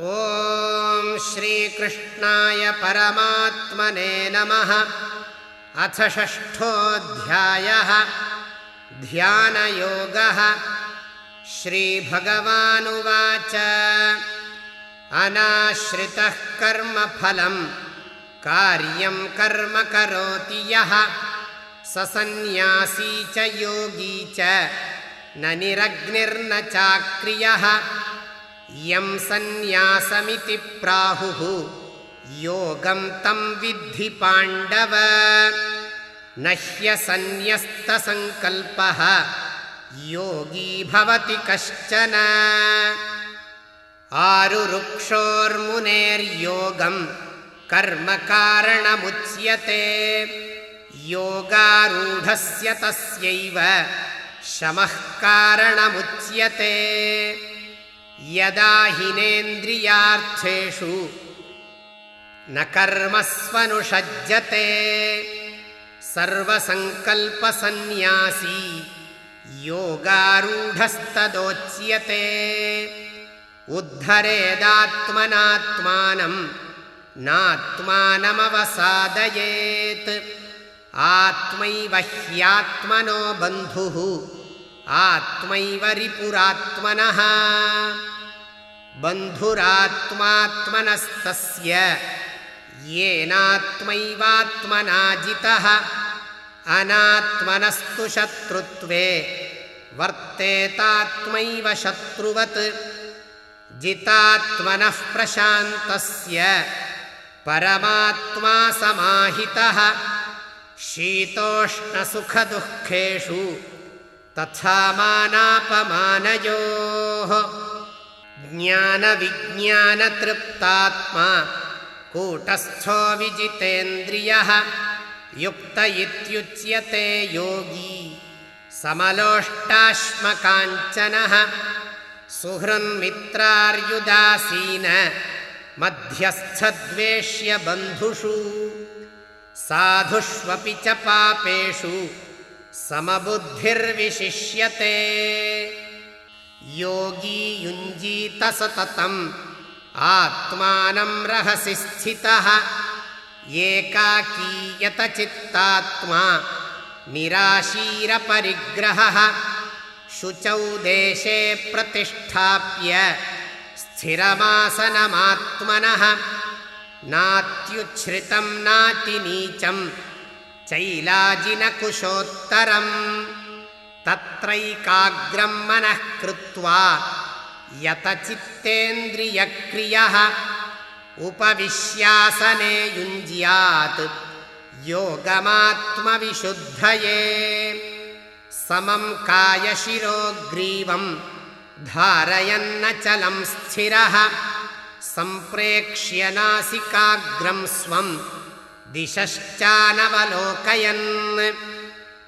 ॐ श्रीकृष्णाय परमात्मने नमः। अथ षष्ठोऽध्यायः। ध्यानयोगः। श्रीभगवानुवाच। अनाश्रितः कर्मफलं कार्यं कर्म करोति यः। सन्न्यासी च योगी च। न निरग्निर्न चाक्रियः यं सन्न्यासमिति प्राहुः योगं तं विद्धि पाण्डव। न ह्यसन्न्यस्तसङ्कल्पः योगी भवति कश्चन। आरुरुक्षोर्मुनेर्योगं कर्मकारणमुच्यते योगारूढस्य तस्यैव शमः कारणमुच्यते यदा हिनेन्द्रियार्थेषु न कर्मस्वनुषज्यते। सर्वसङ्कल्पसन्न्यासी योगारूढस्तदोच्यते। उद्धरेदात्मनात्मानं नात्मानमवसादयेत्। आत्मैव ह्यात्मनो बन्धुः आत्मैव रिपुरात्मनः बन्धुरात्मात्मनस्तस्य। येनात्मैवात्मनाजितः। अनात्मनस्तु शत्रुत्वे। वर्तेतात्मैव शत्रुवत्। जितात्मनः प्रशान्तस्य। परमात्मा समाहितः। शीतोष्णसुखदुःखेषु। तथा मानापमानयोः ज्ञानविज्ञानतृप्तात्मा कूटस्थो विजितेन्द्रियः युक्त इत्युच्यते योगी समलोष्टाश्मकाञ्चनः सुहृन्मित्रार्युदासीन मध्यस्थद्वेष्यबन्धुषु साधुष्वपि च पापेषु समबुद्धिर्विशिष्यते योगी युञ्जीत सततम्। आत्मानं रहसि स्थितः। एकाकीयतचित्तात्मा निराशीरपरिग्रहः। शुचौ देशे प्रतिष्ठाप्य स्थिरमासनमात्मनः। नात्युच्छ्रितं नातिनीचं चैलाजिनकुशोत्तरम् तत्रैकाग्रं मनः कृत्वा यतचित्तेन्द्रियक्रियः उपविश्यासने युञ्ज्यात् योगमात्मविशुद्धये। समं कायशिरोग्रीवं धारयन्नचलं स्थिरः सम्प्रेक्ष्य नासिकाग्रं स्वं दिशश्चानवलोकयन्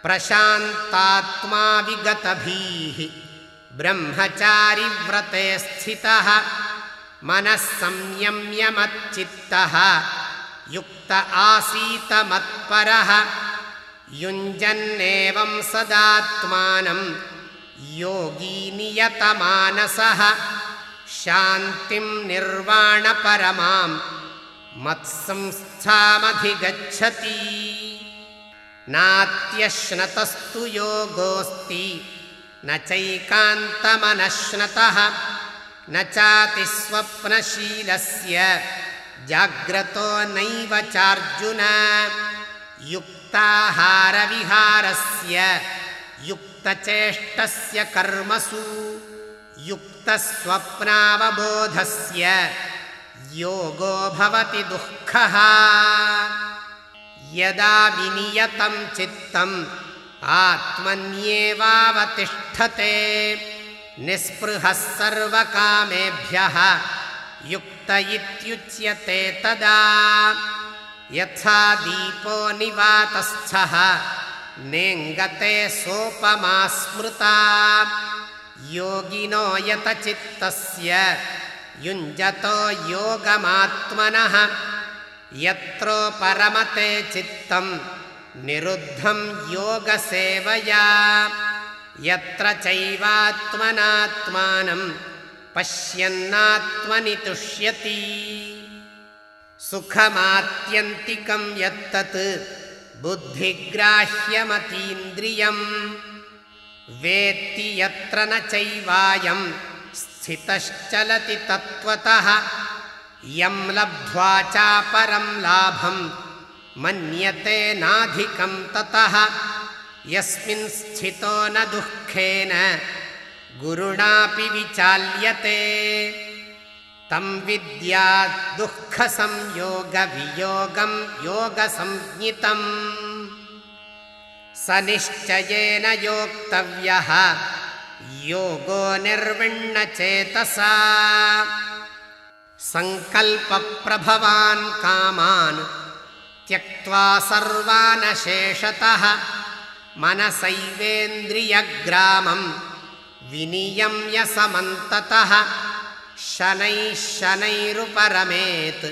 प्रशान्तात्मा विगतभीः ब्रह्मचारिव्रते स्थितः। मनः संयम्यमच्चित्तः। युक्त आसीत मत्परः युञ्जन्नेवं सदात्मानं। योगी नियतमानसः। शान्तिं निर्वाणपरमां। मत्संस्थामधिगच्छति नात्यश्नतस्तु योगोऽस्ति। न चैकान्तमनश्नतः न चातिस्वप्नशीलस्य। जाग्रतो नैव चार्जुन। युक्ताहारविहारस्य युक्तचेष्टस्य कर्मसु। युक्तस्वप्नावबोधस्य। योगो भवति दुःखः यदा विनियतं चित्तम् आत्मन्येवावतिष्ठते। निःस्पृहः सर्वकामेभ्यः युक्त इत्युच्यते तदा। यथा दीपो निवातस्थः नेङ्गते सोपमा स्मृता योगिनो यतचित्तस्य युञ्जतो योगमात्मनः यत्रो परमते चित्तं निरुद्धं योगसेवया। यत्र चैवात्मनात्मानं पश्यन्नात्मनि तुष्यति। सुखमात्यन्तिकं यत्तत् बुद्धिग्राह्यमतीन्द्रियम्। वेत्ति यत्र न चैवायं स्थितश्चलति तत्त्वतः यं लब्ध्वा चापरं लाभं मन्यते नाधिकं ततः। यस्मिन् स्थितो न दुःखेन गुरुणापि विचाल्यते। तं विद्याद्दुःखसंयोगवियोगं योगसंज्ञितम्। स निश्चयेन योक्तव्यः योगो निर्विण्णचेतसा सङ्कल्पप्रभवान् कामान् त्यक्त्वा सर्वानशेषतः मनसैवेन्द्रियग्रामं विनियम्य समन्ततः शनैः शनैरुपरमेत्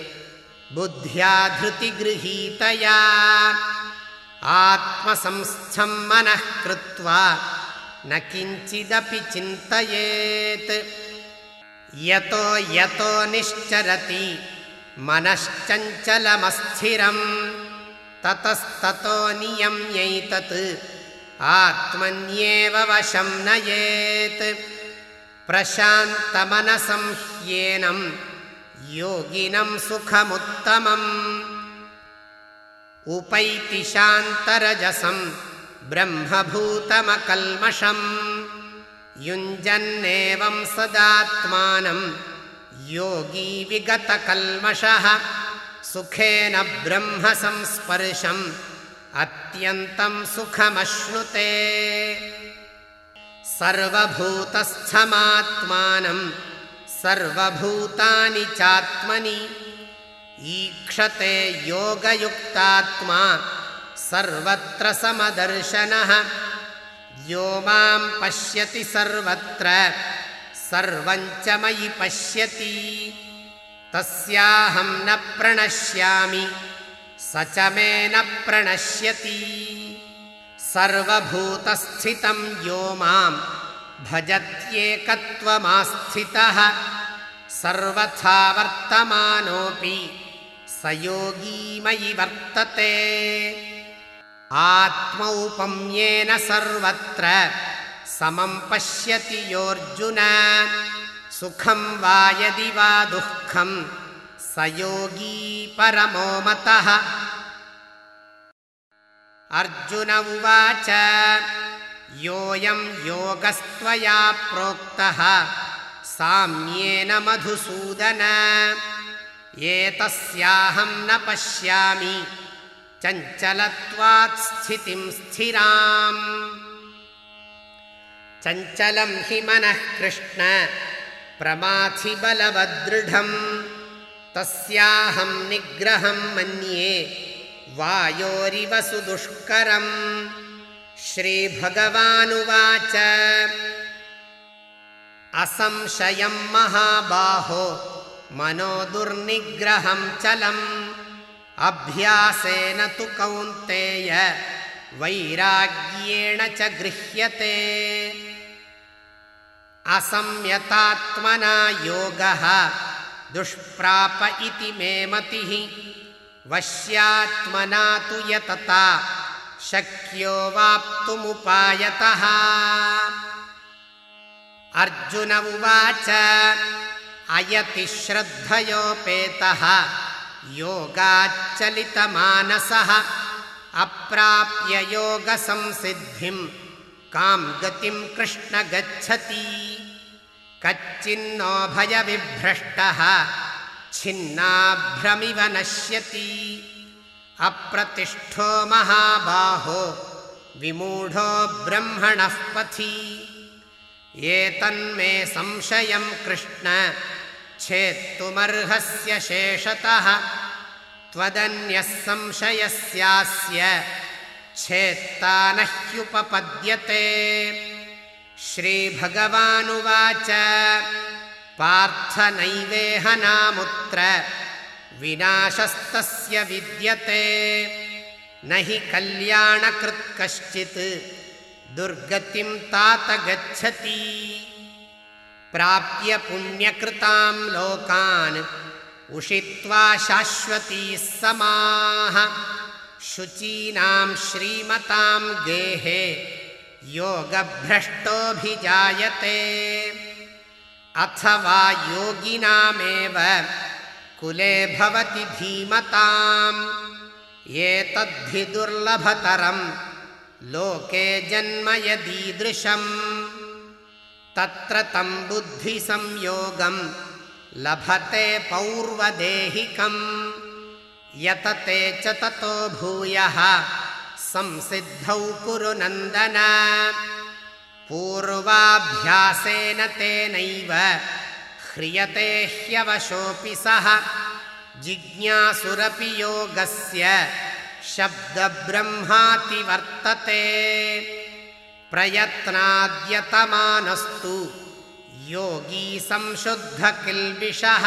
बुद्ध्या धृतिगृहीतया। आत्मसंस्थं मनः कृत्वा न किञ्चिदपि चिन्तयेत् यतो यतो निश्चरति मनश्चञ्चलमस्थिरम्। ततस्ततो नियम्यैतत् आत्मन्येव वशं नयेत्। प्रशान्तमनसं ह्येनं योगिनं सुखमुत्तमम्। उपैति शान्तरजसं ब्रह्मभूतमकल्मषम् युञ्जन्नेवं सदात्मानं योगी विगतकल्मषः सुखेन ब्रह्मसंस्पर्शम् अत्यन्तं सुखमश्नुते। सर्वभूतस्थमात्मानं सर्वभूतानि चात्मनि ईक्षते योगयुक्तात्मा सर्वत्र समदर्शनः यो मां पश्यति सर्वत्र सर्वञ्च मयि पश्यति। तस्याहं न प्रणश्यामि स च मे न प्रणश्यति। सर्वभूतस्थितं यो मां भजत्येकत्वमास्थितः सर्वथा वर्तमानोऽपि स योगी मयि वर्तते आत्मौपम्येन सर्वत्र समं पश्यति योऽर्जुन। सुखं वा यदि वा दुःखं स योगी परमो मतः। अर्जुन उवाच योऽयं योगस्त्वया प्रोक्तः साम्येन मधुसूदन। एतस्याहं न पश्यामि चञ्चलत्वात् स्थितिं स्थिराम्। चञ्चलं हि मनः कृष्ण प्रमाथि बलवदृढम् तस्याहं निग्रहं मन्ये वायोरिव सुदुष्करम्। श्रीभगवानुवाच असंशयं महाबाहो मनो दुर्निग्रहं चलम् अभ्यासेन तु कौन्तेय वैराग्येण च गृह्यते। असंयतात्मना योगः दुष्प्राप इति मे मतिः। वश्यात्मना तु यतता शक्यो वाप्तुमुपायतः। अर्जुन उवाच अयति श्रद्धयोपेतः योगाच्चलितमानसः अप्राप्य योगसंसिद्धिं कां गतिं कृष्ण गच्छति। कच्चिन्नो भयविभ्रष्टः छिन्नाभ्रमिव नश्यति। अप्रतिष्ठो महाबाहो विमूढो ब्रह्मणः पथि। एतन्मे संशयं कृष्ण छेत्तुमर्हस्य शेषतः। त्वदन्यः संशयस्यास्य छेत्ता न ह्युपपद्यते श्रीभगवानुवाच पार्थनैवेह नामुत्र विनाशस्तस्य विद्यते। न हि कल्याणकृत् कश्चित् दुर्गतिं तात गच्छति प्राप्य पुण्यकृतां लोकान् उषित्वा शाश्वतीः समाः। शुचीनां श्रीमतां गेहे योगभ्रष्टोऽभिजायते। अथवा योगिनामेव कुले भवति धीमताम्। एतद्धि दुर्लभतरं लोके जन्म यदीदृशम् तत्र तं बुद्धिसंयोगं लभते पौर्वदेहिकम्। यतते च ततो भूयः संसिद्धौ कुरु नन्दन। पूर्वाभ्यासेन तेनैव ह्रियते ह्यवशोऽपि सः। जिज्ञासुरपि योगस्य शब्दब्रह्माति वर्तते प्रयत्नाद्यतमानस्तु। योगी संशुद्धकिल्बिषः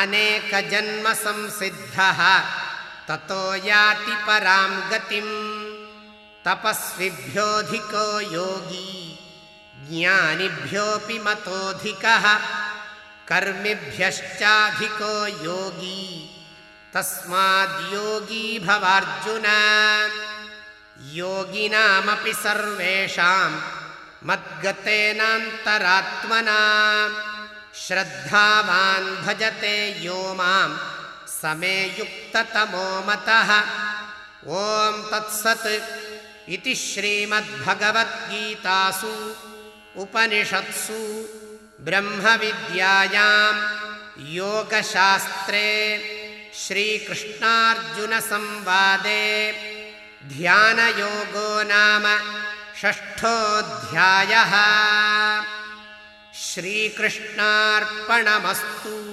अनेकजन्मसंसिद्धः। ततो याति परां गतिम् तपस्विभ्योऽधिको योगी ज्ञानिभ्योऽपि मतोऽधिकः। कर्मिभ्यश्चाधिको योगी तस्माद्योगी भवार्जुन योगिनामपि सर्वेषां मद्गतेनान्तरात्मना। श्रद्धावान् भजते यो मां मतः। ॐ तत्सत् इति श्रीमद्भगवद्गीतासु। उपनिषत्सु ब्रह्मविद्यायां योगशास्त्रे श्रीकृष्णार्जुनसंवादे ध्यानयोगो नाम षष्ठोऽध्यायः। श्रीकृष्णार्पणमस्तु